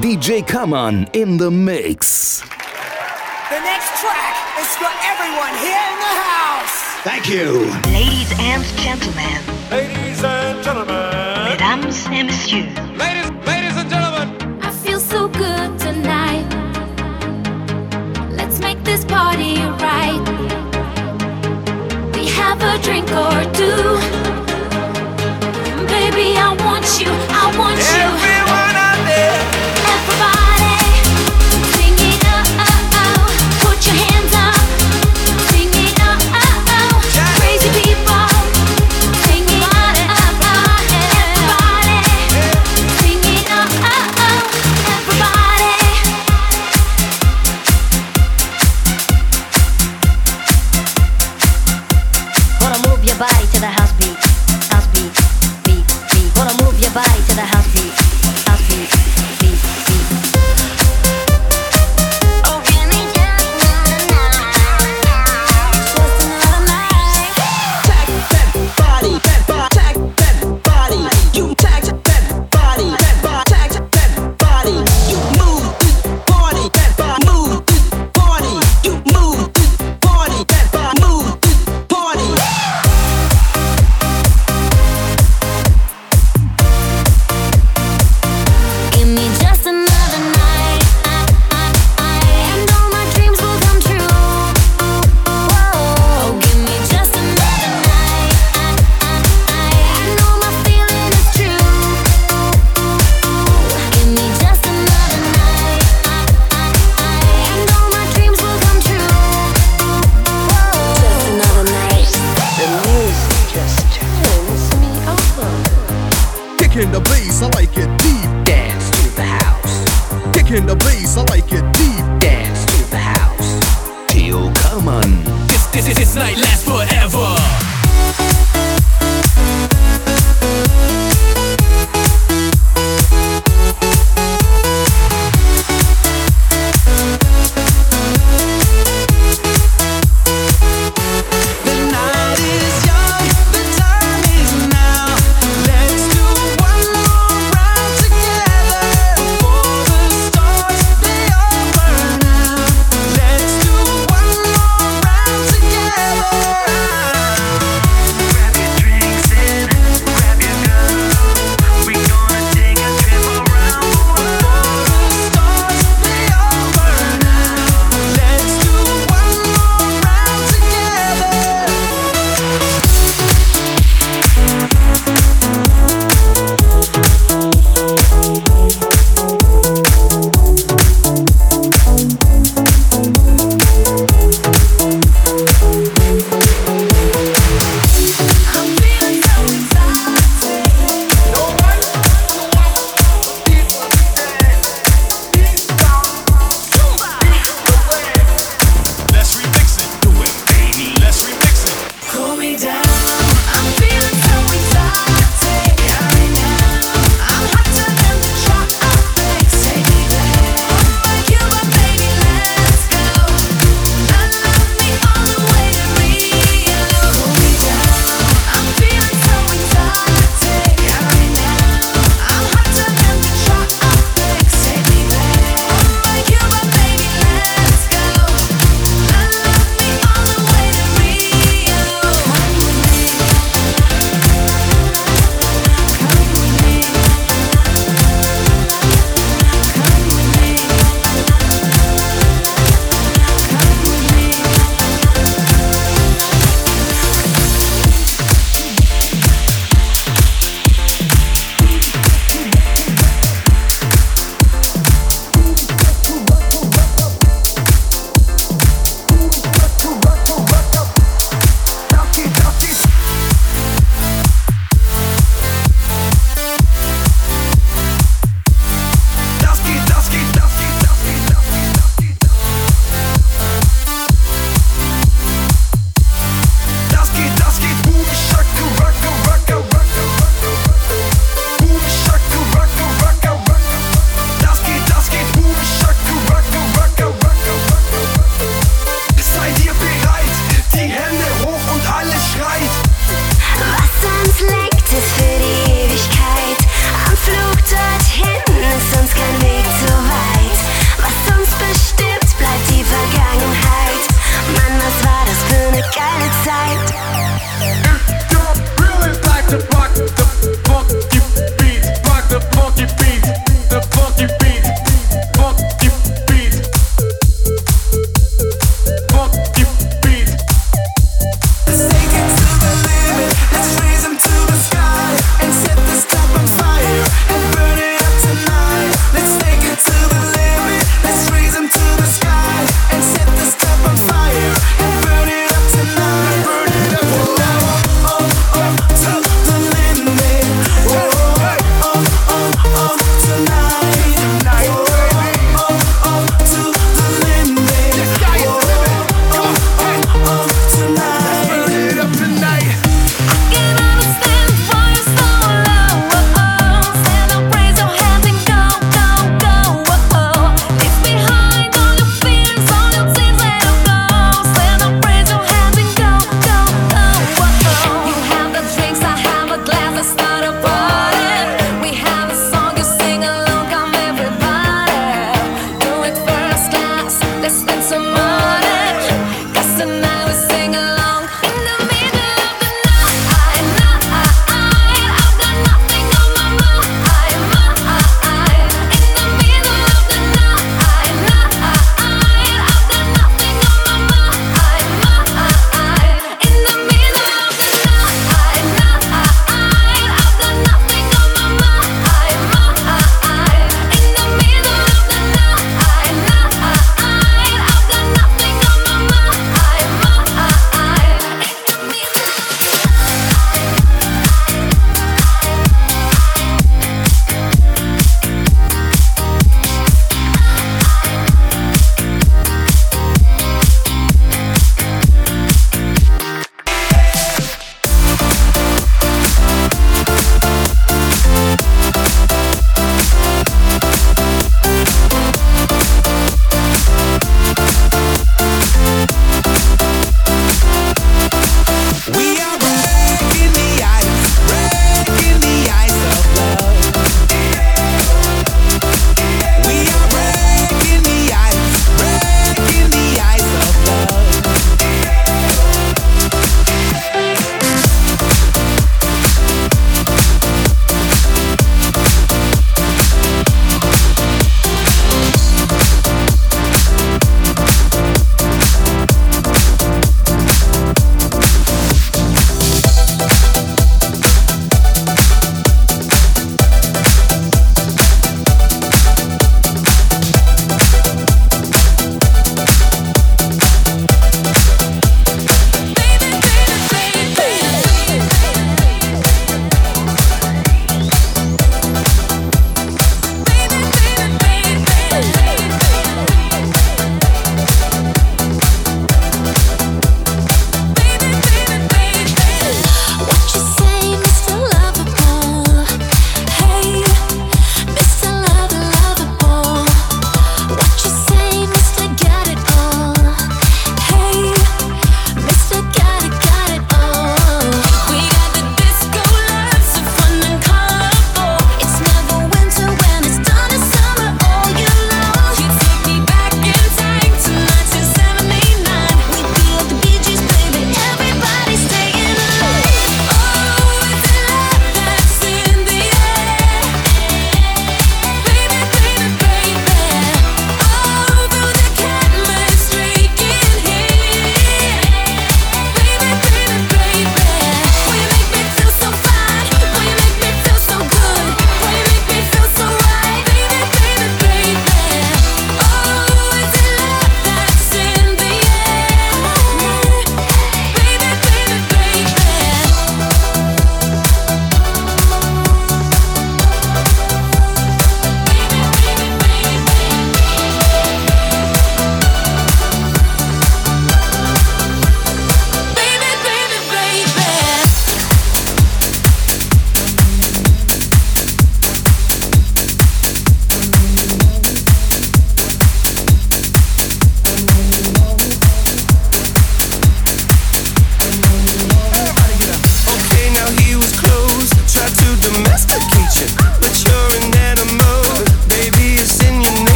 DJ Kaman in the mix. The next track is for everyone here in the house. Thank you. Ladies and gentlemen. Ladies and gentlemen. Mesdames et messieurs. Ladies, ladies and gentlemen. I feel so good tonight. Let's make this party right. We have a drink or two. Baby, I want you. I want Every- you.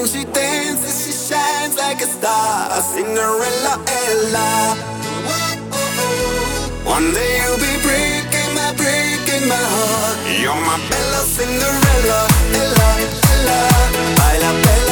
When she dances, she shines like a star. A Cinderella Ella. One day you'll be breaking my, breaking my heart. You're my bella Cinderella, Ella, Ella. Baila, bella.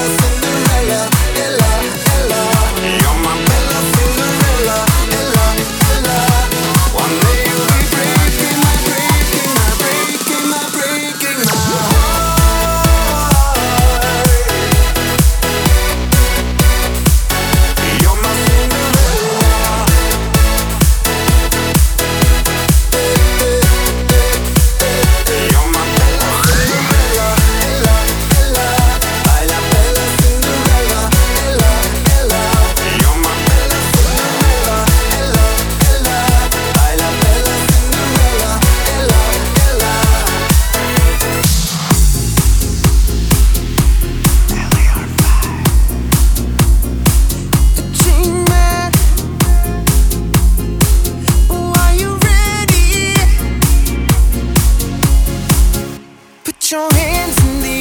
dancing the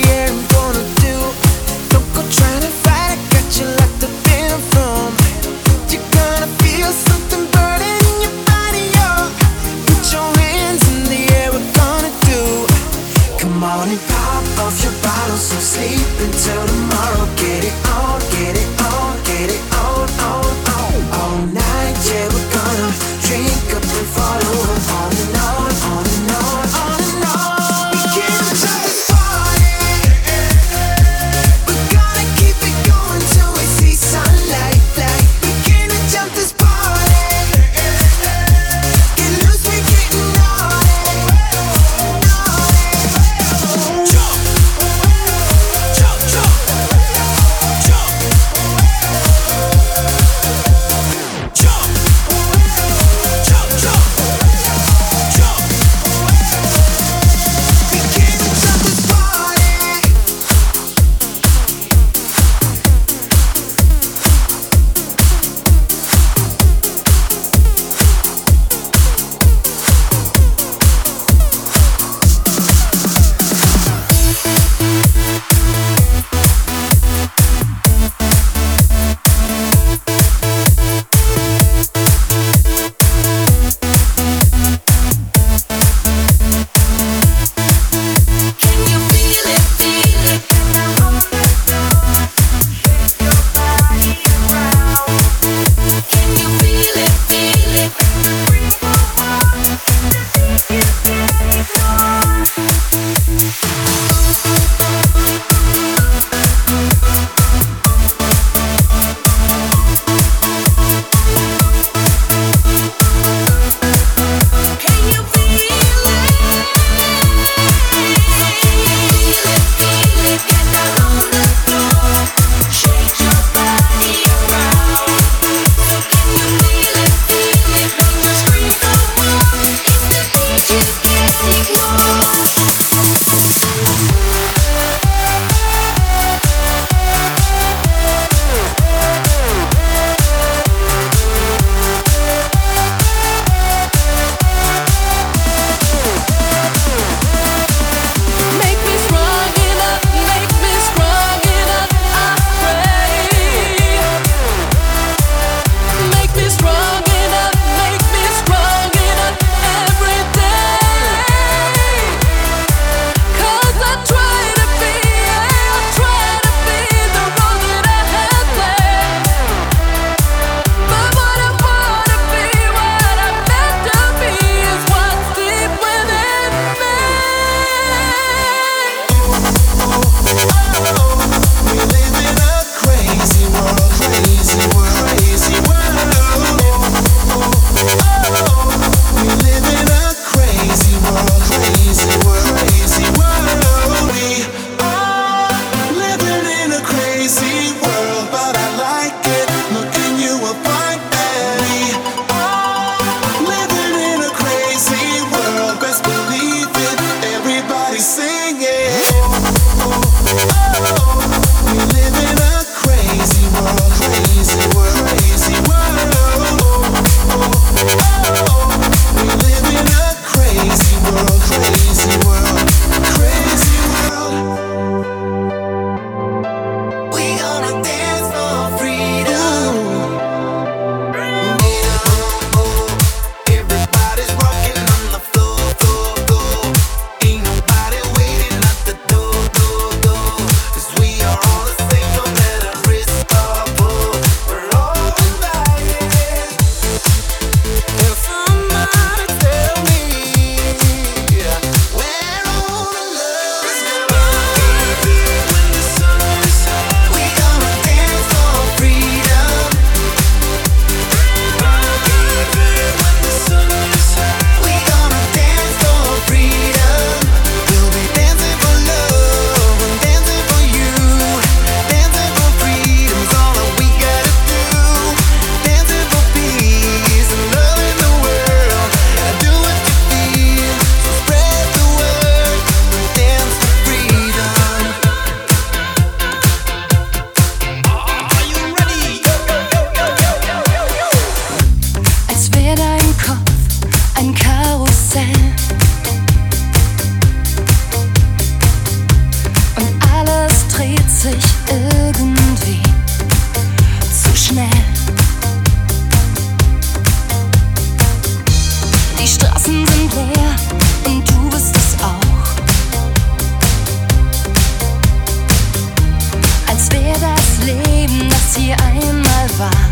sie einmal war.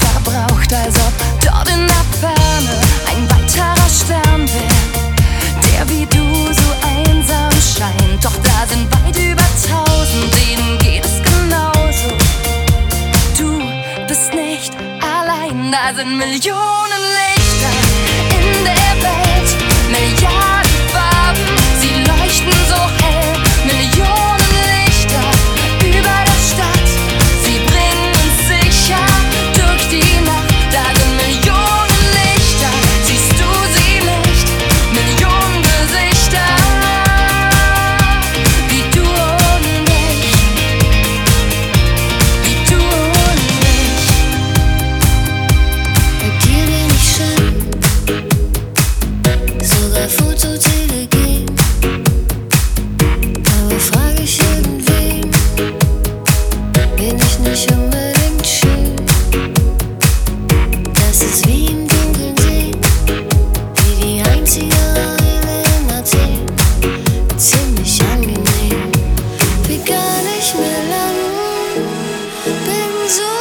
Verbraucht, als ob dort in der Ferne ein weiterer Stern wäre, der wie du so einsam scheint. Doch da sind weit über tausend, denen geht es genauso. Du bist nicht allein, da sind Millionen Lichter in der Welt, Milliarden. Bin so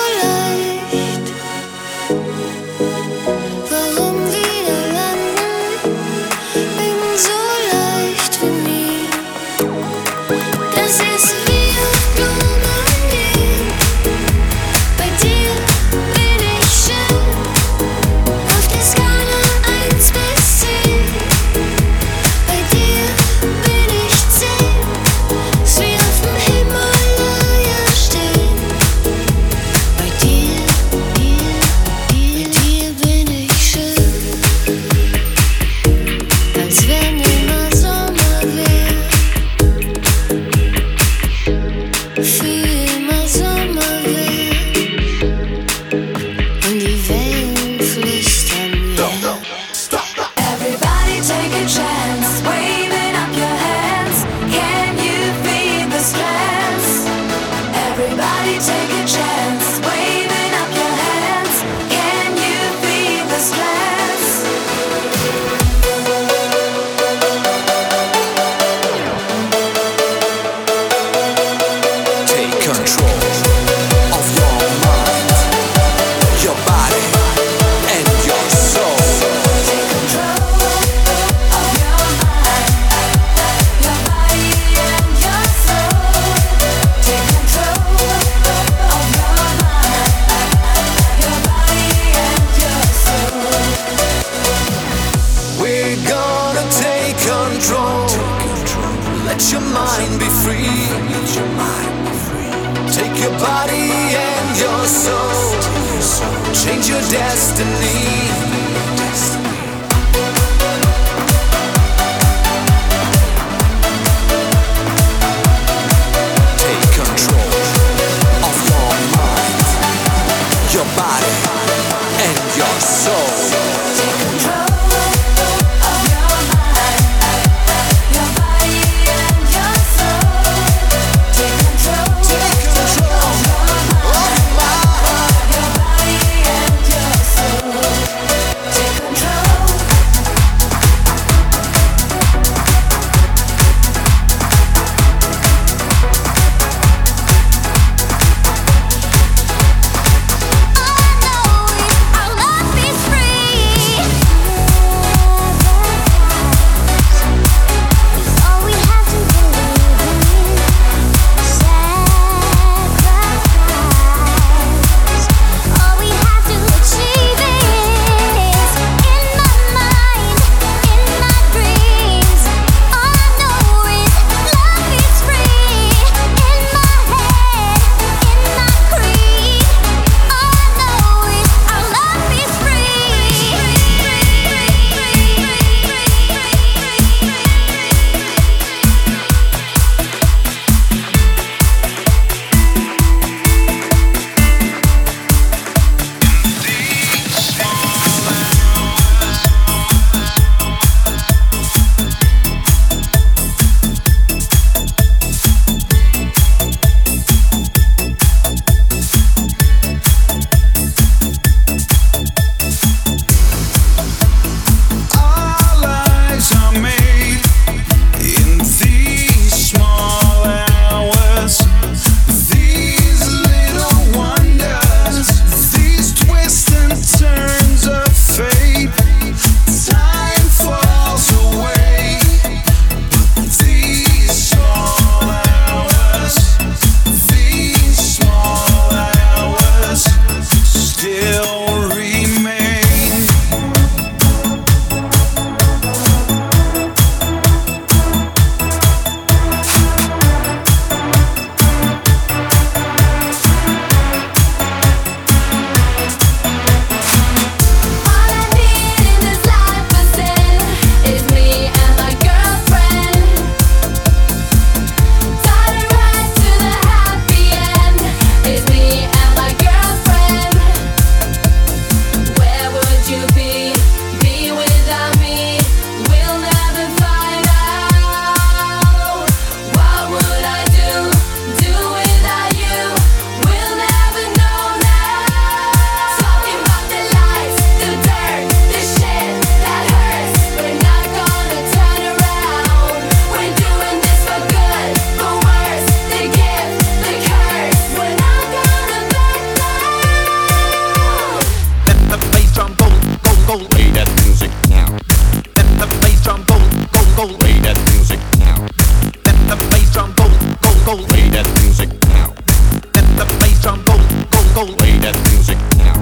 Go lay that music now.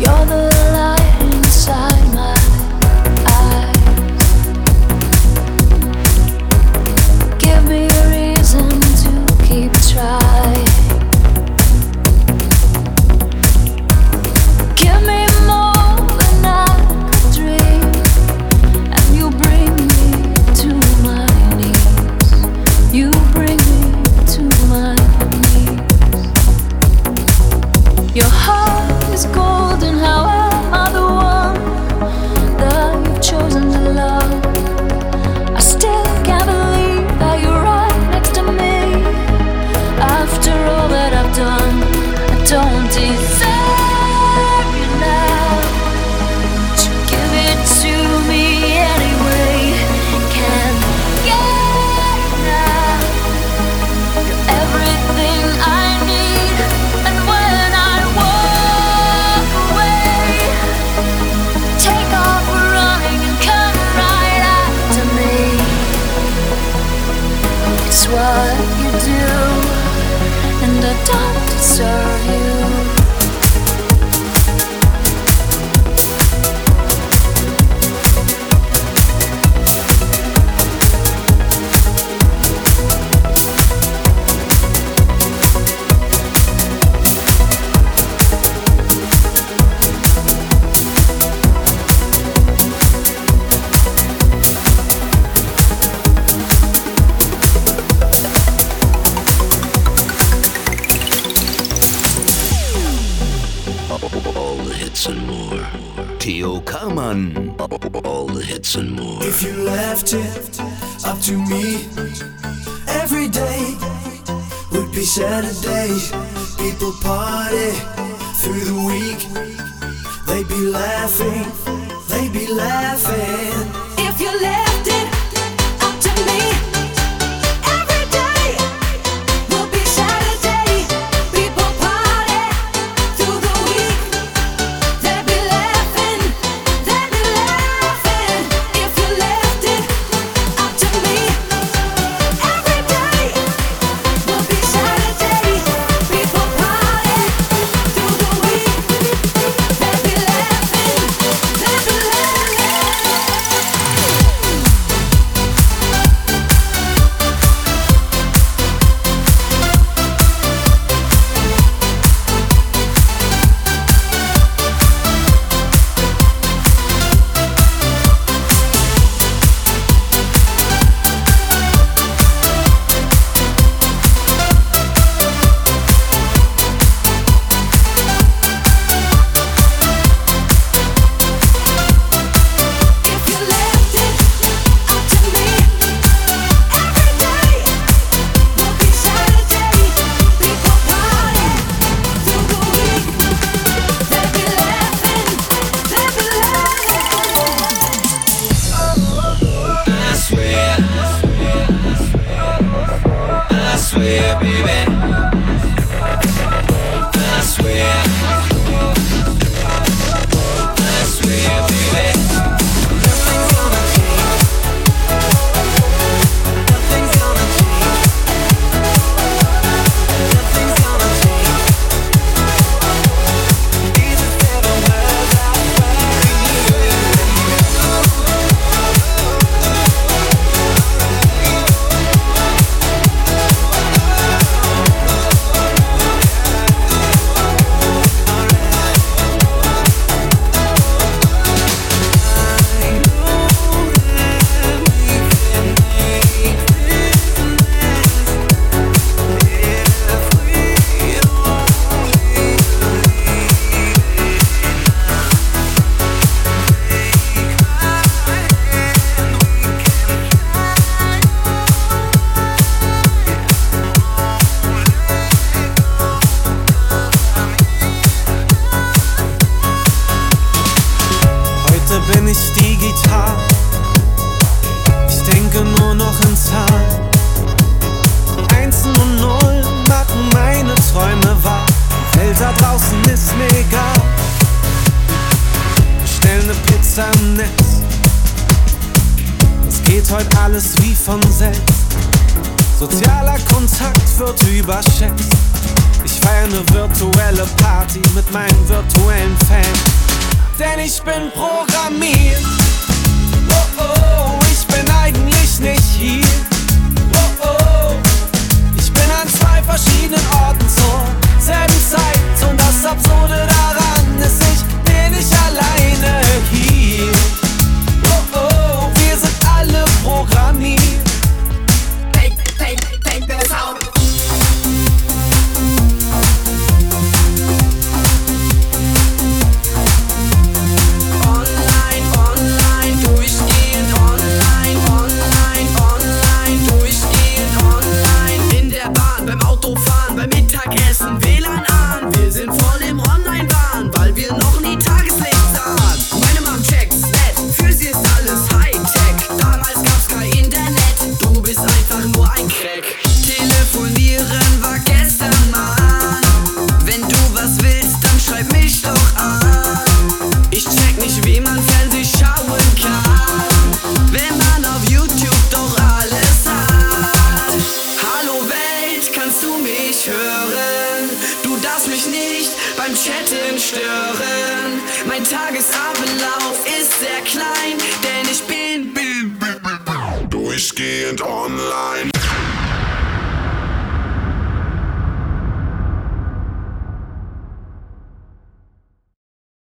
You're the All the hits and more. If you left it up to me, every day would be Saturday. People party through the week. They'd be laughing, they'd be laughing.